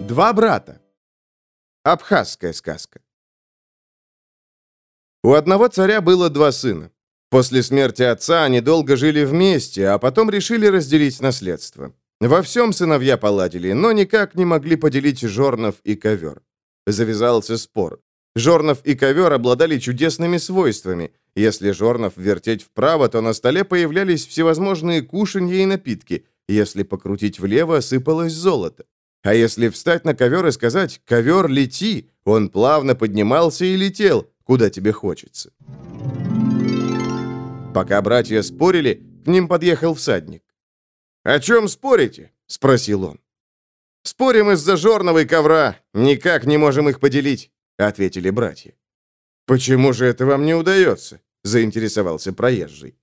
Два брата. Абхазская сказка. У одного царя было два сына. После смерти отца они долго жили вместе, а потом решили разделить наследство. Во всем сыновья поладили, но никак не могли поделить Жорнов и ковер. Завязался спор. Жорнов и ковер обладали чудесными свойствами. Если Жорнов вертеть вправо, то на столе появлялись всевозможные кушанья и напитки. Если покрутить влево, сыпалось золото. А если встать на ковер и сказать «ковер, лети», он плавно поднимался и летел, куда тебе хочется. Пока братья спорили, к ним подъехал всадник. «О чем спорите?» — спросил он. «Спорим из-за жорного ковра. Никак не можем их поделить», — ответили братья. «Почему же это вам не удается?» — заинтересовался проезжий.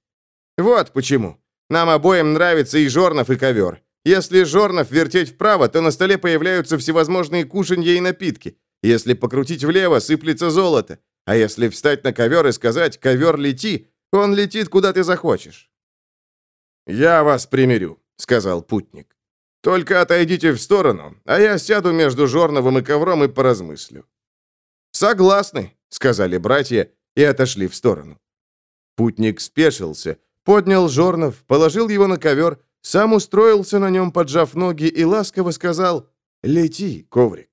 «Вот почему. Нам обоим нравится и жорнов, и ковер. Если жорнов вертеть вправо, то на столе появляются всевозможные кушанья и напитки. Если покрутить влево, сыплется золото. А если встать на ковер и сказать «ковер, лети», он летит, куда ты захочешь. «Я вас примирю», — сказал путник. «Только отойдите в сторону, а я сяду между Жорновым и ковром и поразмыслю». «Согласны», — сказали братья и отошли в сторону. Путник спешился, поднял Жорнов, положил его на ковер сам устроился на нем, поджав ноги, и ласково сказал «Лети, коврик».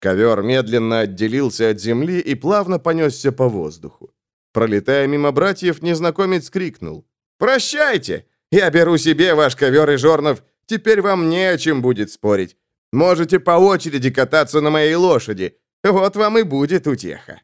Ковер медленно отделился от земли и плавно понесся по воздуху. Пролетая мимо братьев, незнакомец крикнул «Прощайте! Я беру себе ваш ковер и жорнов, теперь вам не о чем будет спорить. Можете по очереди кататься на моей лошади, вот вам и будет утеха».